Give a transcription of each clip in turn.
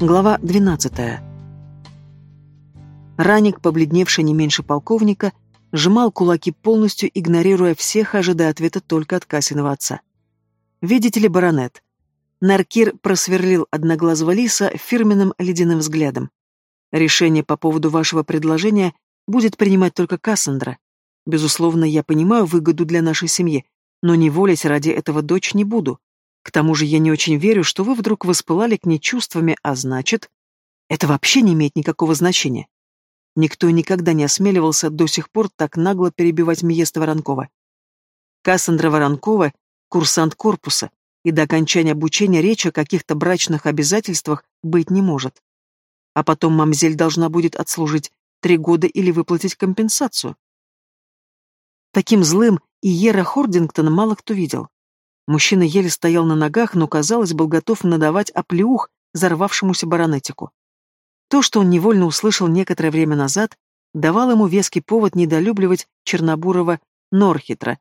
Глава 12. Раник, побледневший не меньше полковника, сжимал кулаки полностью, игнорируя всех, ожидая ответа только от Касиного отца. «Видите ли, баронет?» Наркир просверлил одноглазого лиса фирменным ледяным взглядом. «Решение по поводу вашего предложения будет принимать только Кассандра. Безусловно, я понимаю выгоду для нашей семьи, но не волить ради этого дочь не буду. К тому же я не очень верю, что вы вдруг воспылали к ней чувствами, а значит... Это вообще не имеет никакого значения. Никто никогда не осмеливался до сих пор так нагло перебивать Миеста Воронкова. Кассандра Воронкова — курсант корпуса, и до окончания обучения речи о каких-то брачных обязательствах быть не может. А потом мамзель должна будет отслужить три года или выплатить компенсацию. Таким злым и Ера Хордингтона мало кто видел. Мужчина еле стоял на ногах, но, казалось, был готов надавать оплеух взорвавшемуся баронетику. То, что он невольно услышал некоторое время назад, давал ему веский повод недолюбливать Чернобурова Норхитра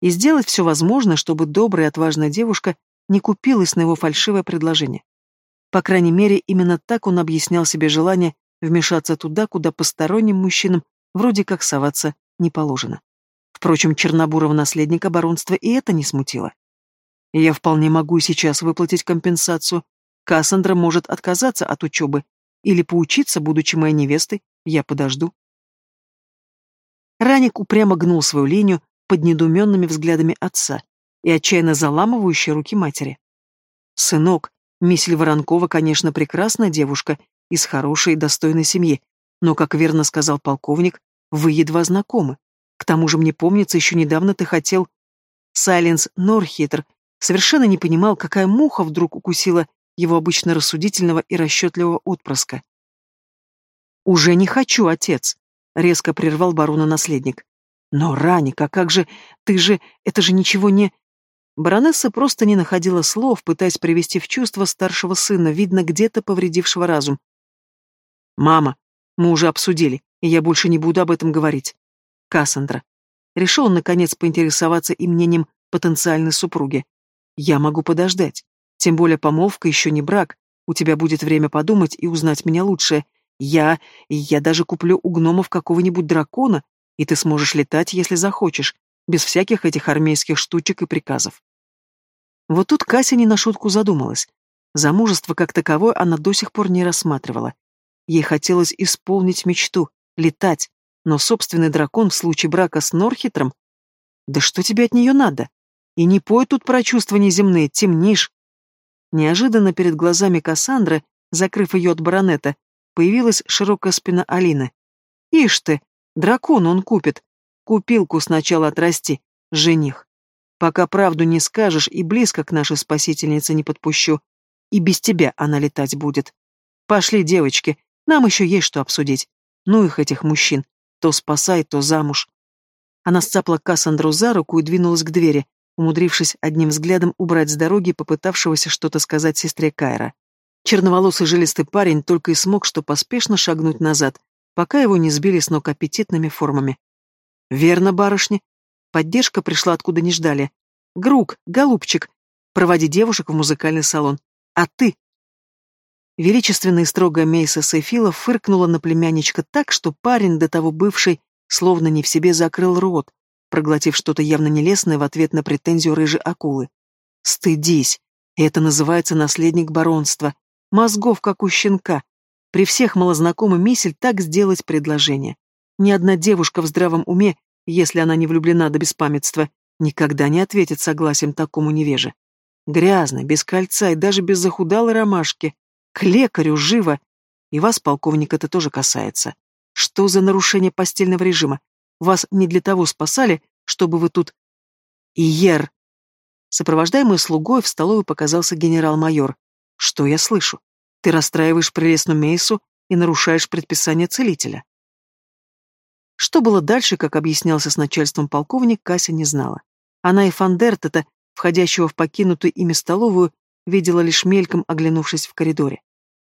и сделать все возможное, чтобы добрая и отважная девушка не купилась на его фальшивое предложение. По крайней мере, именно так он объяснял себе желание вмешаться туда, куда посторонним мужчинам вроде как соваться не положено. Впрочем, Чернобурова наследника баронства и это не смутило. Я вполне могу сейчас выплатить компенсацию. Кассандра может отказаться от учебы или поучиться, будучи моей невестой, я подожду. Раник упрямо гнул свою линию под недуменными взглядами отца и отчаянно заламывающие руки матери. «Сынок, Мисель Воронкова, конечно, прекрасная девушка из хорошей и достойной семьи, но, как верно сказал полковник, вы едва знакомы. К тому же мне помнится, еще недавно ты хотел... Сайленс Норхитер совершенно не понимал, какая муха вдруг укусила его обычно рассудительного и расчетливого отпрыска. «Уже не хочу, отец», — резко прервал барона наследник. «Но, Раника, как же... Ты же... Это же ничего не...» Баронесса просто не находила слов, пытаясь привести в чувство старшего сына, видно, где-то повредившего разум. «Мама, мы уже обсудили, и я больше не буду об этом говорить. Кассандра. Решил он, наконец, поинтересоваться и мнением потенциальной супруги. Я могу подождать. Тем более помолвка еще не брак. У тебя будет время подумать и узнать меня лучше. Я... я даже куплю у гномов какого-нибудь дракона, и ты сможешь летать, если захочешь, без всяких этих армейских штучек и приказов. Вот тут Кася не на шутку задумалась. Замужество как таковое она до сих пор не рассматривала. Ей хотелось исполнить мечту, летать, но собственный дракон в случае брака с Норхитром... Да что тебе от нее надо? И не пой тут про чувства неземные, темнишь. Неожиданно перед глазами Кассандры, закрыв ее от баронета, появилась широкая спина Алины. Ишь ты, дракон он купит. Купилку сначала отрасти, жених. Пока правду не скажешь и близко к нашей спасительнице не подпущу. И без тебя она летать будет. Пошли, девочки, нам еще есть что обсудить. Ну их этих мужчин. То спасай, то замуж. Она сцапла Кассандру за руку и двинулась к двери, умудрившись одним взглядом убрать с дороги попытавшегося что-то сказать сестре Кайра. Черноволосый жилистый парень только и смог что поспешно шагнуть назад, пока его не сбили с ног аппетитными формами. «Верно, барышни. Поддержка пришла откуда не ждали. Грук, голубчик, проводи девушек в музыкальный салон. А ты?» Величественная и строгая Мейса Сейфила фыркнула на племянничка так, что парень, до того бывший, словно не в себе закрыл рот, проглотив что-то явно нелестное в ответ на претензию рыжей акулы. «Стыдись! Это называется наследник баронства. Мозгов, как у щенка. При всех малознакомый мисель так сделать предложение. Ни одна девушка в здравом уме, если она не влюблена до беспамятства, никогда не ответит согласием такому невеже. Грязно, без кольца и даже без захудалой ромашки. К лекарю, живо! И вас, полковник, это тоже касается. Что за нарушение постельного режима? Вас не для того спасали, чтобы вы тут... Иер! Сопровождаемый слугой в столовую показался генерал-майор. Что я слышу? Ты расстраиваешь прелестную Мейсу и нарушаешь предписание целителя. Что было дальше, как объяснялся с начальством полковник, Кася не знала. Она и Фандертета, входящего в покинутую ими столовую, видела лишь мельком, оглянувшись в коридоре.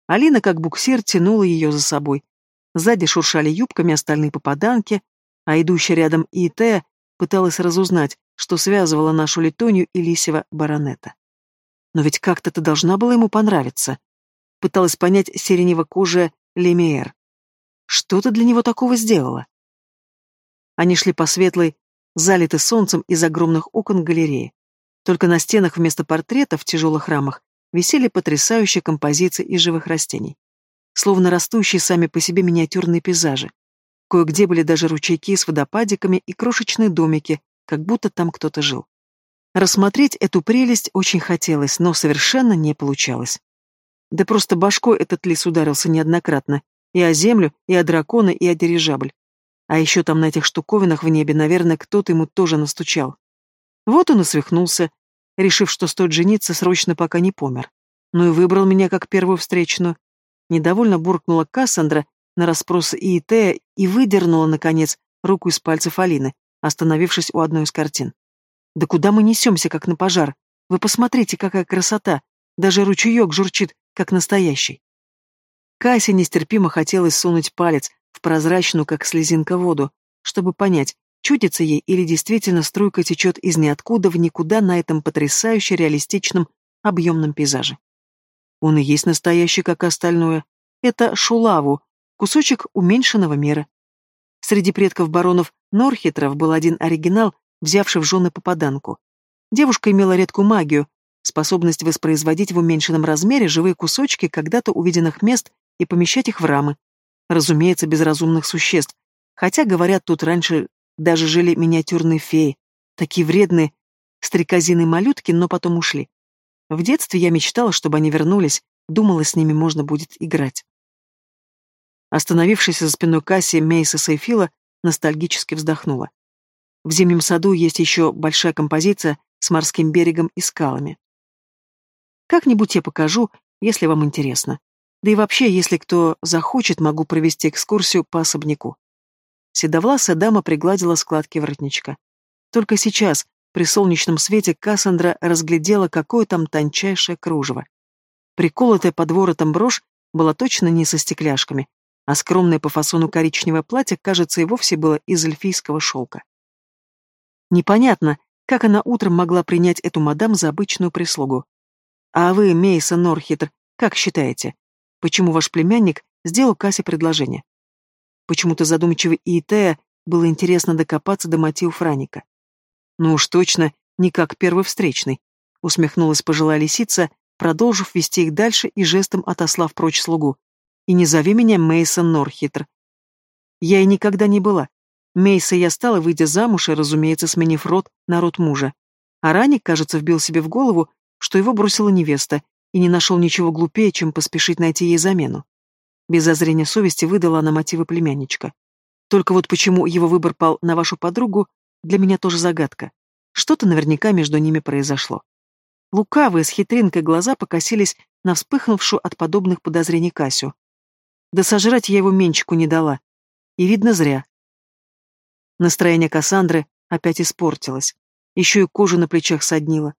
Алина, как буксир, тянула ее за собой. Сзади шуршали юбками остальные попаданки, а идущая рядом Иитея пыталась разузнать, что связывало нашу Литонию и Лисева баронета. Но ведь как-то ты должна была ему понравиться. пыталась понять сиренево-кожая Лемиэр. Что ты для него такого сделала? Они шли по светлой, залитой солнцем из огромных окон галереи. Только на стенах вместо портретов в тяжелых рамах висели потрясающие композиции из живых растений. Словно растущие сами по себе миниатюрные пейзажи. Кое-где были даже ручейки с водопадиками и крошечные домики, как будто там кто-то жил. Рассмотреть эту прелесть очень хотелось, но совершенно не получалось. Да просто башкой этот лис ударился неоднократно. И о землю, и о дракона, и о дирижабль. А еще там на этих штуковинах в небе, наверное, кто-то ему тоже настучал. Вот он и свихнулся, решив, что стоит жениться срочно, пока не помер. Ну и выбрал меня как первую встречную. Недовольно буркнула Кассандра на расспросы Иетея и выдернула, наконец, руку из пальцев Алины, остановившись у одной из картин. «Да куда мы несемся, как на пожар? Вы посмотрите, какая красота! Даже ручеек журчит, как настоящий!» Кассе нестерпимо хотелось сунуть палец в прозрачную, как слезинка, воду, чтобы понять, чудится ей или действительно струйка течет из ниоткуда в никуда на этом потрясающе реалистичном объемном пейзаже. Он и есть настоящий, как остальное. Это Шулаву, кусочек уменьшенного мира. Среди предков баронов Норхитров был один оригинал, взявший в жены попаданку. Девушка имела редкую магию, способность воспроизводить в уменьшенном размере живые кусочки когда-то увиденных мест и помещать их в рамы. Разумеется, без разумных существ. Хотя, говорят, тут раньше даже жили миниатюрные феи. Такие вредные, стрекозиные малютки, но потом ушли. В детстве я мечтала, чтобы они вернулись, думала, с ними можно будет играть. Остановившись за спиной Касси, Мейса Сейфила ностальгически вздохнула. В зимнем саду есть еще большая композиция с морским берегом и скалами. Как-нибудь я покажу, если вам интересно. Да и вообще, если кто захочет, могу провести экскурсию по особняку. Седовласая дама пригладила складки воротничка. Только сейчас, при солнечном свете, Кассандра разглядела, какое там тончайшее кружево. Приколотая под воротом брошь была точно не со стекляшками, а скромное по фасону коричневое платье, кажется, и вовсе было из эльфийского шелка. Непонятно, как она утром могла принять эту мадам за обычную прислугу. А вы, Мейса Норхитр, как считаете, почему ваш племянник сделал Кассе предложение? Почему-то задумчивый Иетея было интересно докопаться до мотивов Франика. Ну уж точно, не как первый встречный, усмехнулась пожилая лисица, продолжив вести их дальше и жестом отослав прочь слугу. И не зови меня Мейсон Норхитр. Я и никогда не была. Мейса я стала, выйдя замуж и, разумеется, сменив род на род мужа. А Раник, кажется, вбил себе в голову, что его бросила невеста, и не нашел ничего глупее, чем поспешить найти ей замену. Без зазрения совести выдала она мотивы племянничка. Только вот почему его выбор пал на вашу подругу, для меня тоже загадка. Что-то наверняка между ними произошло. Лукавые с хитринкой глаза покосились на вспыхнувшую от подобных подозрений Касю. Да сожрать я его менчику не дала. И видно зря. Настроение Кассандры опять испортилось. Еще и кожа на плечах соднила.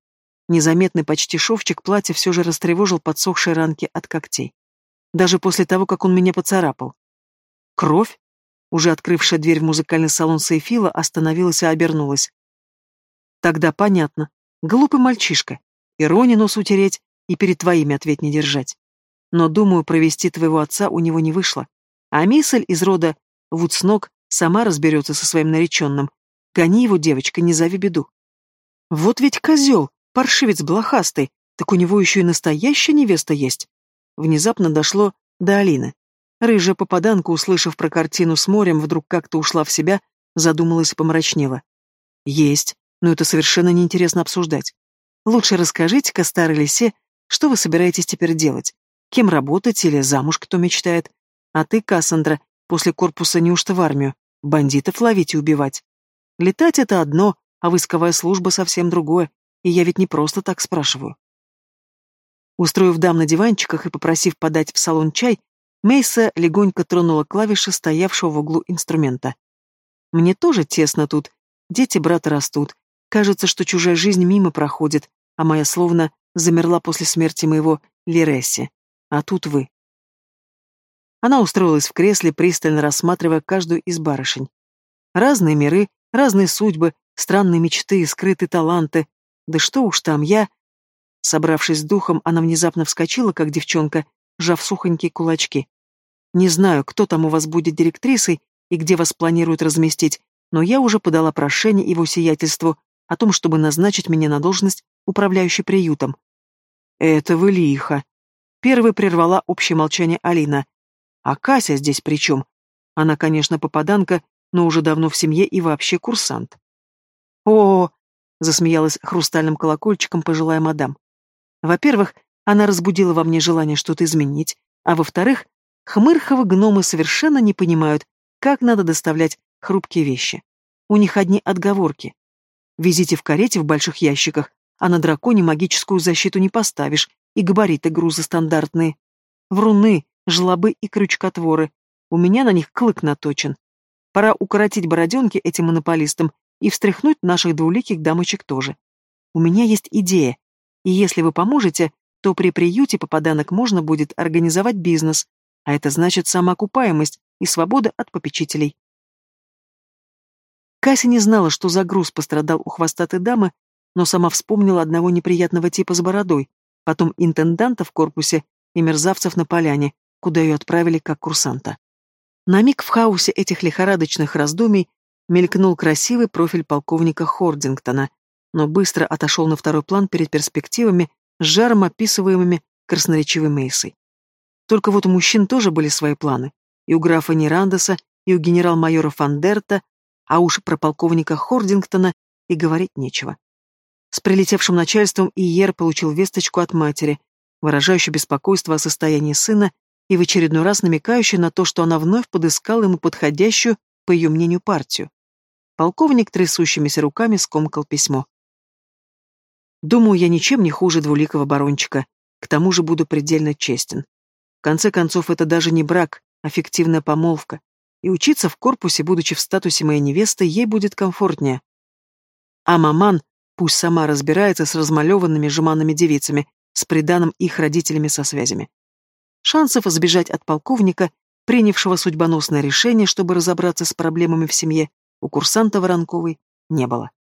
Незаметный почти шовчик платья все же растревожил подсохшие ранки от когтей даже после того, как он меня поцарапал. Кровь, уже открывшая дверь в музыкальный салон Сейфила, остановилась и обернулась. Тогда понятно. Глупый мальчишка. Ирони нос утереть и перед твоими ответ не держать. Но, думаю, провести твоего отца у него не вышло. А миссель из рода Вудснок сама разберется со своим нареченным. Гони его, девочка, не зови беду. Вот ведь козел, паршивец блохастый, так у него еще и настоящая невеста есть внезапно дошло до Алины. Рыжая попаданка, услышав про картину с морем, вдруг как-то ушла в себя, задумалась и помрачнела. «Есть, но это совершенно неинтересно обсуждать. Лучше расскажите-ка, старой лисе, что вы собираетесь теперь делать? Кем работать или замуж кто мечтает? А ты, Кассандра, после корпуса неужто в армию? Бандитов ловить и убивать? Летать — это одно, а войсковая служба совсем другое, и я ведь не просто так спрашиваю. Устроив дам на диванчиках и попросив подать в салон чай, Мейса легонько тронула клавиши стоявшего в углу инструмента. «Мне тоже тесно тут. Дети брата растут. Кажется, что чужая жизнь мимо проходит, а моя словно замерла после смерти моего Лереси. А тут вы». Она устроилась в кресле, пристально рассматривая каждую из барышень. Разные миры, разные судьбы, странные мечты, скрытые таланты. Да что уж там, я Собравшись с духом, она внезапно вскочила, как девчонка, сжав сухонькие кулачки. «Не знаю, кто там у вас будет директрисой и где вас планируют разместить, но я уже подала прошение его сиятельству о том, чтобы назначить меня на должность управляющей приютом». «Это вы лихо», — первой прервала общее молчание Алина. «А Кася здесь при чем? Она, конечно, попаданка, но уже давно в семье и вообще курсант». «О, засмеялась хрустальным колокольчиком пожилая мадам. Во-первых, она разбудила во мне желание что-то изменить, а во-вторых, хмырховы гномы совершенно не понимают, как надо доставлять хрупкие вещи. У них одни отговорки. Везите в карете в больших ящиках, а на драконе магическую защиту не поставишь, и габариты груза стандартные. Вруны, жлобы и крючкотворы. У меня на них клык наточен. Пора укоротить бороденки этим монополистам и встряхнуть наших двуликих дамочек тоже. У меня есть идея, и если вы поможете, то при приюте попаданок можно будет организовать бизнес, а это значит самоокупаемость и свобода от попечителей. Кася не знала, что за груз пострадал у хвостатой дамы, но сама вспомнила одного неприятного типа с бородой, потом интенданта в корпусе и мерзавцев на поляне, куда ее отправили как курсанта. На миг в хаосе этих лихорадочных раздумий мелькнул красивый профиль полковника Хордингтона, но быстро отошел на второй план перед перспективами, с жаром описываемыми красноречивой Мейсой. Только вот у мужчин тоже были свои планы. И у графа Нерандеса, и у генерал-майора Фандерта, а уж про полковника Хордингтона и говорить нечего. С прилетевшим начальством Иер получил весточку от матери, выражающую беспокойство о состоянии сына и в очередной раз намекающую на то, что она вновь подыскала ему подходящую, по ее мнению, партию. Полковник трясущимися руками скомкал письмо. «Думаю, я ничем не хуже двуликого барончика. К тому же буду предельно честен. В конце концов, это даже не брак, а фиктивная помолвка. И учиться в корпусе, будучи в статусе моей невесты, ей будет комфортнее. А маман пусть сама разбирается с размалеванными жеманными девицами, с приданым их родителями со связями. Шансов избежать от полковника, принявшего судьбоносное решение, чтобы разобраться с проблемами в семье, у курсанта Воронковой не было.